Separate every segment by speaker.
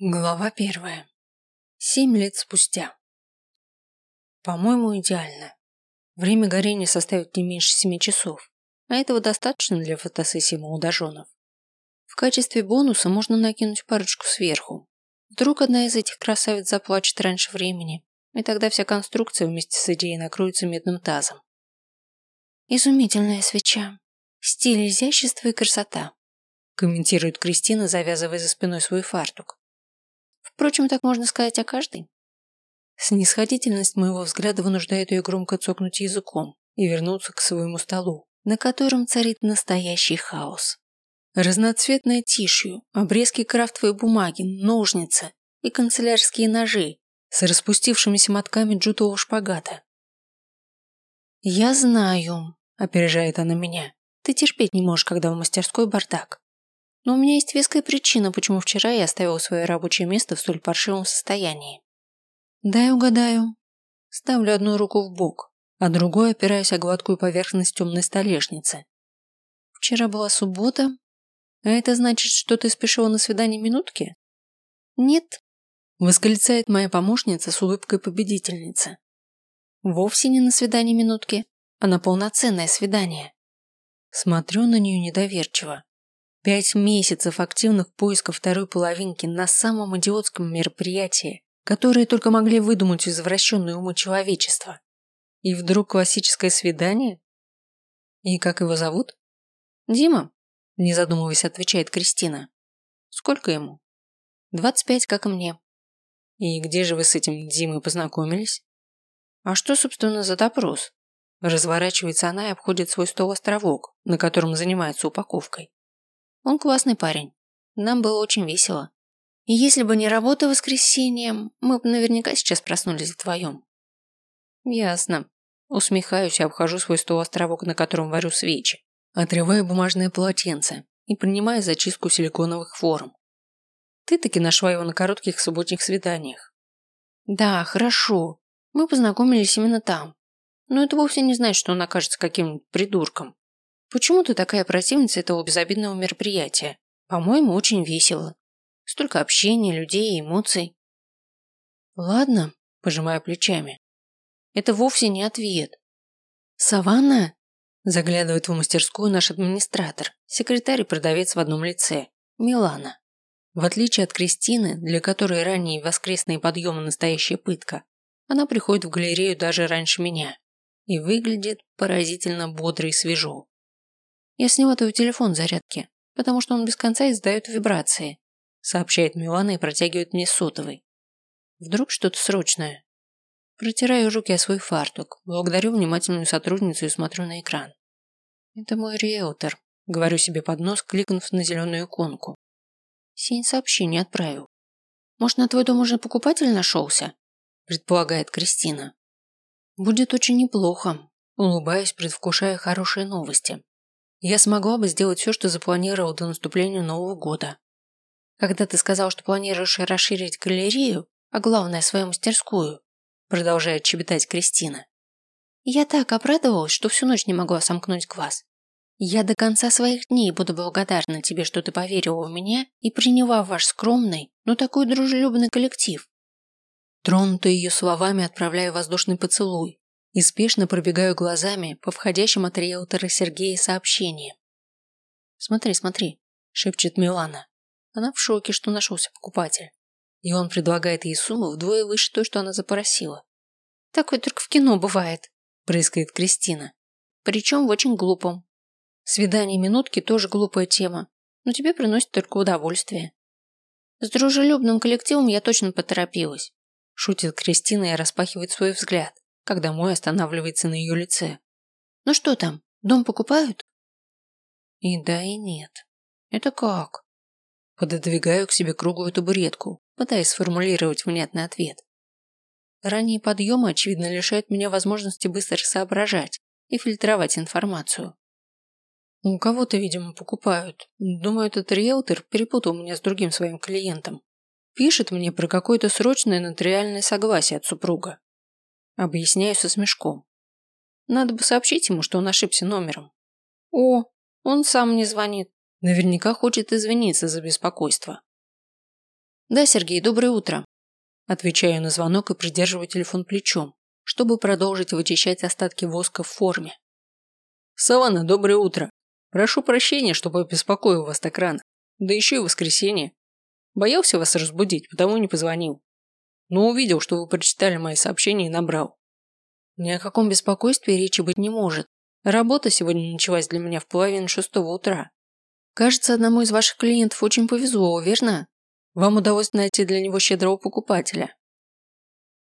Speaker 1: Глава первая. Семь лет спустя. По-моему, идеально. Время горения составит не меньше семи часов, а этого достаточно для фотосессии молодоженов. В качестве бонуса можно накинуть парочку сверху. Вдруг одна из этих красавиц заплачет раньше времени, и тогда вся конструкция вместе с идеей накроется медным тазом. Изумительная свеча. Стиль, изящество и красота. Комментирует Кристина, завязывая за спиной свой фартук. Впрочем, так можно сказать о каждой. Снисходительность моего взгляда вынуждает ее громко цокнуть языком и вернуться к своему столу, на котором царит настоящий хаос. Разноцветная тишью, обрезки крафтовой бумаги, ножницы и канцелярские ножи с распустившимися мотками джутового шпагата. «Я знаю», – опережает она меня, – «ты терпеть не можешь, когда в мастерской бардак. Но у меня есть веская причина, почему вчера я оставил свое рабочее место в столь паршивом состоянии. Дай угадаю. Ставлю одну руку в бок, а другой опираюсь о гладкую поверхность темной столешницы. Вчера была суббота, а это значит, что ты спешила на свидание минутки? Нет, восклицает моя помощница с улыбкой победительницы. Вовсе не на свидание минутки, а на полноценное свидание. Смотрю на нее недоверчиво. Пять месяцев активных поисков второй половинки на самом идиотском мероприятии, которое только могли выдумать извращенные умы человечества. И вдруг классическое свидание? И как его зовут? Дима, не задумываясь, отвечает Кристина. Сколько ему? Двадцать пять, как и мне. И где же вы с этим Димой познакомились? А что, собственно, за допрос? Разворачивается она и обходит свой стол-островок, на котором занимается упаковкой. Он классный парень. Нам было очень весело. И если бы не работа воскресеньем, мы бы наверняка сейчас проснулись вдвоем. Ясно. Усмехаюсь и обхожу свой стол-островок, на котором варю свечи. Отрываю бумажное полотенце и принимаю зачистку силиконовых форм. Ты таки нашла его на коротких субботних свиданиях. Да, хорошо. Мы познакомились именно там. Но это вовсе не значит, что он окажется каким-нибудь придурком. Почему ты такая противница этого безобидного мероприятия? По-моему, очень весело. Столько общения, людей и эмоций. Ладно, пожимаю плечами. Это вовсе не ответ. Саванна? Заглядывает в мастерскую наш администратор, секретарь и продавец в одном лице. Милана. В отличие от Кристины, для которой ранние воскресные подъемы настоящая пытка, она приходит в галерею даже раньше меня и выглядит поразительно бодро и свежо. Я сняла твой телефон зарядки, потому что он без конца издает вибрации, сообщает Милана и протягивает мне сотовый. Вдруг что-то срочное. Протираю руки о свой фартук, благодарю внимательную сотрудницу и смотрю на экран. Это мой риэлтор, говорю себе под нос, кликнув на зеленую иконку. Сень сообщение отправил. Может, на твой дом уже покупатель нашелся? Предполагает Кристина. Будет очень неплохо. Улыбаюсь, предвкушая хорошие новости я смогла бы сделать все, что запланировал до наступления Нового года. Когда ты сказал, что планируешь расширить галерею, а главное свою мастерскую, продолжает чебетать Кристина. Я так обрадовалась, что всю ночь не могла сомкнуть глаз. Я до конца своих дней буду благодарна тебе, что ты поверила в меня и приняла ваш скромный, но такой дружелюбный коллектив. Тронутая ее словами, отправляю воздушный поцелуй, и спешно пробегаю глазами по входящим от риэлтора Сергея сообщениям. «Смотри, смотри», – шепчет Милана. Она в шоке, что нашелся покупатель. И он предлагает ей сумму вдвое выше той, что она запросила. «Такое только в кино бывает», – прыскает Кристина. «Причем в очень глупом. Свидание минутки тоже глупая тема, но тебе приносит только удовольствие». «С дружелюбным коллективом я точно поторопилась», – шутит Кристина и распахивает свой взгляд когда мой останавливается на ее лице. «Ну что там, дом покупают?» И да, и нет. Это как? Пододвигаю к себе круглую табуретку, пытаясь сформулировать внятный ответ. Ранние подъемы, очевидно, лишают меня возможности быстро соображать и фильтровать информацию. У кого-то, видимо, покупают. Думаю, этот риэлтор перепутал меня с другим своим клиентом. Пишет мне про какое-то срочное нотариальное согласие от супруга. Объясняю со смешком. Надо бы сообщить ему, что он ошибся номером. О, он сам не звонит. Наверняка хочет извиниться за беспокойство. Да, Сергей, доброе утро. Отвечаю на звонок и придерживаю телефон плечом, чтобы продолжить вычищать остатки воска в форме.
Speaker 2: Саванна, доброе утро. Прошу прощения, что побеспокоил вас так рано. Да еще и воскресенье. Боялся вас разбудить, потому не позвонил. Но увидел, что вы прочитали мои сообщения и набрал.
Speaker 1: Ни о каком беспокойстве речи быть не может. Работа сегодня началась для меня в половине шестого утра. Кажется, одному из ваших клиентов очень повезло, верно? Вам удалось найти для него щедрого покупателя.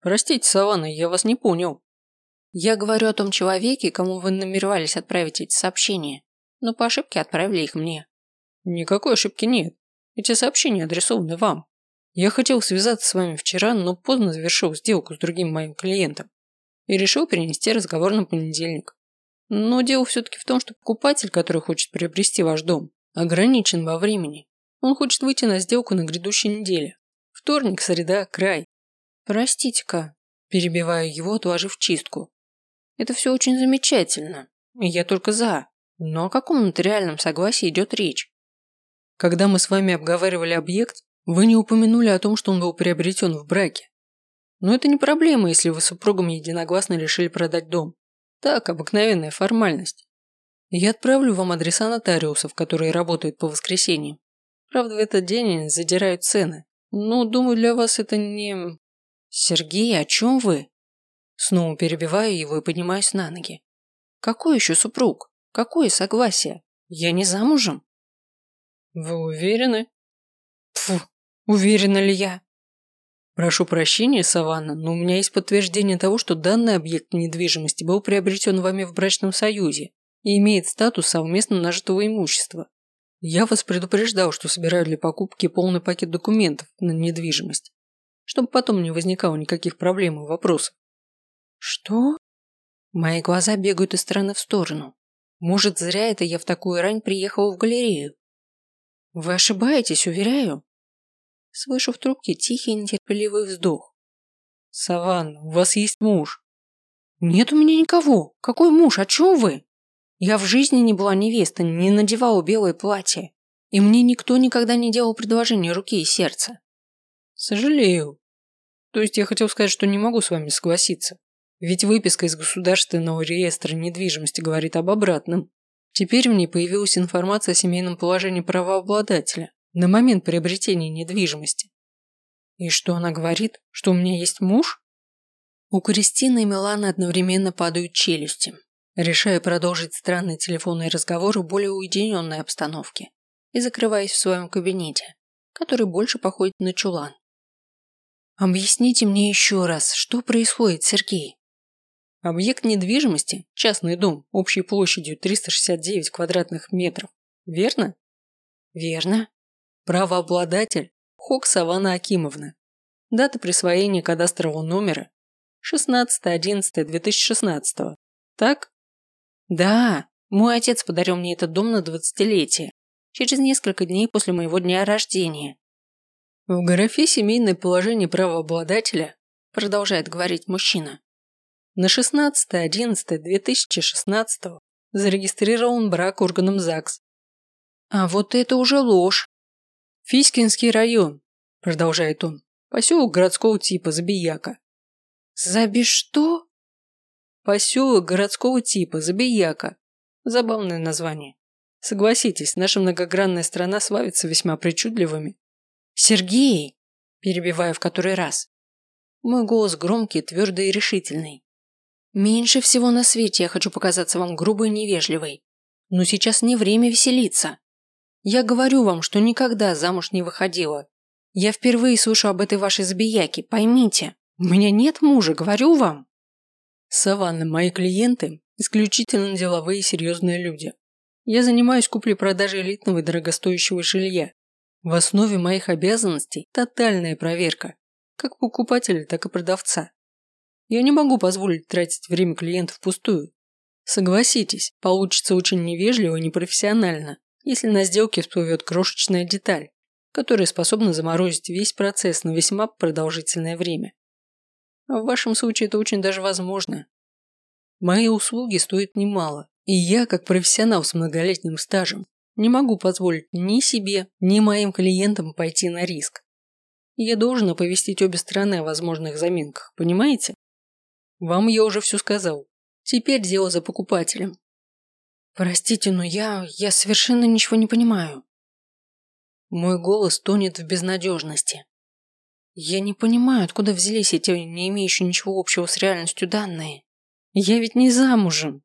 Speaker 2: Простите, Саванна, я вас не понял.
Speaker 1: Я говорю о том человеке, кому вы намеревались отправить эти сообщения, но по ошибке отправили их мне.
Speaker 2: Никакой ошибки нет. Эти сообщения адресованы вам. Я хотел связаться с вами вчера, но поздно завершил сделку с другим моим клиентом и решил перенести разговор на понедельник. Но дело все-таки в том, что покупатель, который хочет приобрести ваш дом, ограничен во времени. Он хочет выйти на сделку на грядущей неделе. Вторник, среда, край.
Speaker 1: Простите-ка, перебиваю его, отложив чистку. Это все очень замечательно, я только за. Но о каком нотариальном согласии идет речь?
Speaker 2: Когда мы с вами обговаривали объект, вы не упомянули о том, что он был приобретен в браке. Но это не проблема, если вы с супругом единогласно решили продать дом. Так, обыкновенная формальность. Я отправлю вам адреса нотариусов, которые работают по воскресеньям. Правда, в этот день они задирают цены. Но, думаю, для вас это не...
Speaker 1: Сергей, о чем вы? Снова перебиваю его и поднимаюсь на ноги. Какой еще супруг? Какое согласие? Я не замужем.
Speaker 2: Вы уверены?
Speaker 1: Фу, уверена ли я?
Speaker 2: Прошу прощения, Саванна, но у меня есть подтверждение того, что данный объект недвижимости был приобретен вами в брачном союзе и имеет статус совместно нажитого имущества. Я вас предупреждал, что собираю для покупки полный пакет документов на недвижимость, чтобы потом не возникало никаких проблем и вопросов.
Speaker 1: Что? Мои глаза бегают из стороны в сторону. Может, зря это я в такую рань приехала в галерею. Вы ошибаетесь, уверяю. Слышу в трубке тихий нетерпеливый вздох.
Speaker 2: Саванна, у вас есть муж?
Speaker 1: Нет у меня никого. Какой муж? О чем вы? Я в жизни не была невестой, не надевала белое платье. И мне никто никогда не делал предложение руки и сердца.
Speaker 2: Сожалею. То есть я хотел сказать, что не могу с вами согласиться. Ведь выписка из Государственного реестра недвижимости говорит об обратном. Теперь в ней появилась информация о семейном положении правообладателя на момент приобретения недвижимости.
Speaker 1: И что она говорит? Что у меня есть муж? У Кристины и Миланы одновременно падают челюсти, решая продолжить странный телефонный разговор в более уединенной обстановке и закрываясь в своем кабинете, который больше походит на чулан. Объясните мне еще раз, что происходит, Сергей?
Speaker 2: Объект недвижимости – частный дом общей площадью 369 квадратных метров. Верно?
Speaker 1: Верно.
Speaker 2: Правообладатель – Хок Савана Акимовна. Дата присвоения кадастрового номера – 16.11.2016. Так?
Speaker 1: Да, мой отец подарил мне этот дом на двадцатилетие, через несколько дней после моего дня рождения.
Speaker 2: В графе «Семейное положение правообладателя» продолжает говорить мужчина, на 16.11.2016 зарегистрирован брак органом ЗАГС.
Speaker 1: А вот это уже ложь.
Speaker 2: Фиськинский район, продолжает он, поселок городского типа Забияка.
Speaker 1: Заби что?
Speaker 2: Поселок городского типа Забияка. Забавное название. Согласитесь, наша многогранная страна славится весьма причудливыми.
Speaker 1: Сергей, перебивая в который раз. Мой голос громкий, твердый и решительный. Меньше всего на свете я хочу показаться вам грубой и невежливой. Но сейчас не время веселиться. Я говорю вам, что никогда замуж не выходила. Я впервые слышу об этой вашей забияке, поймите. У меня нет мужа, говорю вам.
Speaker 2: Саванна, мои клиенты – исключительно деловые и серьезные люди. Я занимаюсь куплей-продажей элитного и дорогостоящего жилья. В основе моих обязанностей – тотальная проверка, как покупателя, так и продавца. Я не могу позволить тратить время клиентов впустую. Согласитесь, получится очень невежливо и непрофессионально, если на сделке всплывет крошечная деталь, которая способна заморозить весь процесс на весьма продолжительное время. А в вашем случае это очень даже возможно. Мои услуги стоят немало, и я, как профессионал с многолетним стажем, не могу позволить ни себе, ни моим клиентам пойти на риск. я должен оповестить обе стороны о возможных заминках, понимаете? Вам я уже все сказал. Теперь дело за покупателем.
Speaker 1: Простите, но я... я совершенно ничего не понимаю.
Speaker 2: Мой голос тонет в безнадежности.
Speaker 1: Я не понимаю, откуда взялись эти не имеющие ничего общего с реальностью данные. Я ведь не замужем.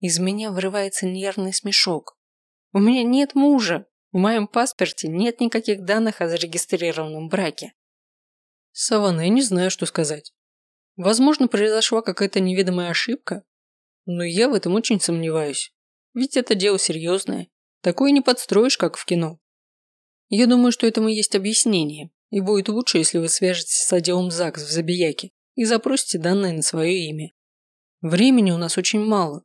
Speaker 1: Из меня вырывается нервный смешок. У меня нет мужа. В моем паспорте нет никаких данных о зарегистрированном браке.
Speaker 2: Саванна, я не знаю, что сказать. Возможно, произошла какая-то неведомая ошибка, но я в этом очень сомневаюсь. Ведь это дело серьезное. Такое не подстроишь, как в кино. Я думаю, что этому есть объяснение, и будет лучше, если вы свяжетесь с отделом ЗАГС в Забияке и запросите данные на свое имя. Времени у нас очень мало,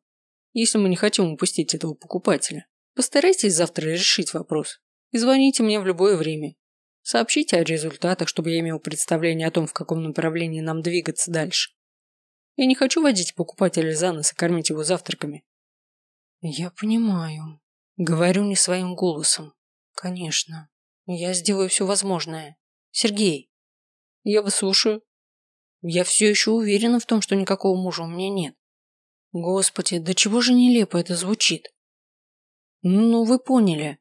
Speaker 2: если мы не хотим упустить этого покупателя. Постарайтесь завтра решить вопрос и звоните мне в любое время. Сообщите о результатах, чтобы я имел представление о том, в каком направлении нам двигаться дальше. Я не хочу водить покупателя за нос и кормить его завтраками.
Speaker 1: Я понимаю. Говорю не своим голосом. Конечно. Я сделаю все возможное. Сергей.
Speaker 2: Я вас слушаю.
Speaker 1: Я все еще уверена в том, что никакого мужа у меня нет. Господи, до чего же нелепо это звучит. Ну, вы поняли.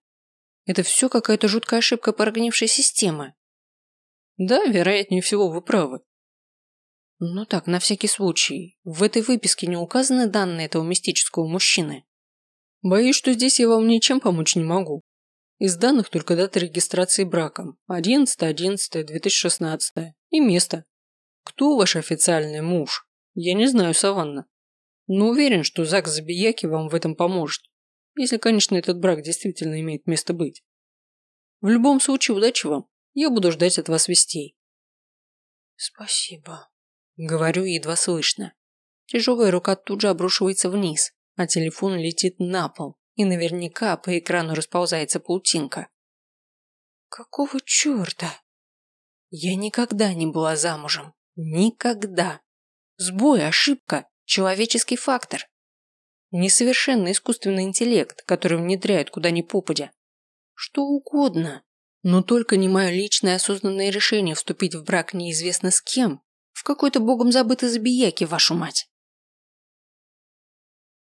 Speaker 1: Это все какая-то жуткая ошибка прогнившей системы.
Speaker 2: Да, вероятнее всего, вы правы.
Speaker 1: Ну так, на всякий случай. В этой выписке не указаны данные этого мистического мужчины.
Speaker 2: Боюсь, что здесь я вам ничем помочь не могу. Из данных только дата регистрации браком 11.11.2016 и место. Кто ваш официальный муж? Я не знаю, Саванна. Но уверен, что ЗАГС Забияки вам в этом поможет. Если, конечно, этот брак действительно имеет место быть. В любом случае, удачи вам. Я буду ждать от вас вестей.
Speaker 1: Спасибо. Говорю едва слышно. Тяжелая рука тут же обрушивается вниз, а телефон летит на пол и наверняка по экрану расползается паутинка. Какого черта? Я никогда не была замужем. Никогда. Сбой, ошибка, человеческий фактор. Несовершенный искусственный интеллект, который внедряют куда ни попадя. Что угодно. Но только не мое личное осознанное решение вступить в брак неизвестно с кем, в какой-то богом забытой забияке, вашу мать.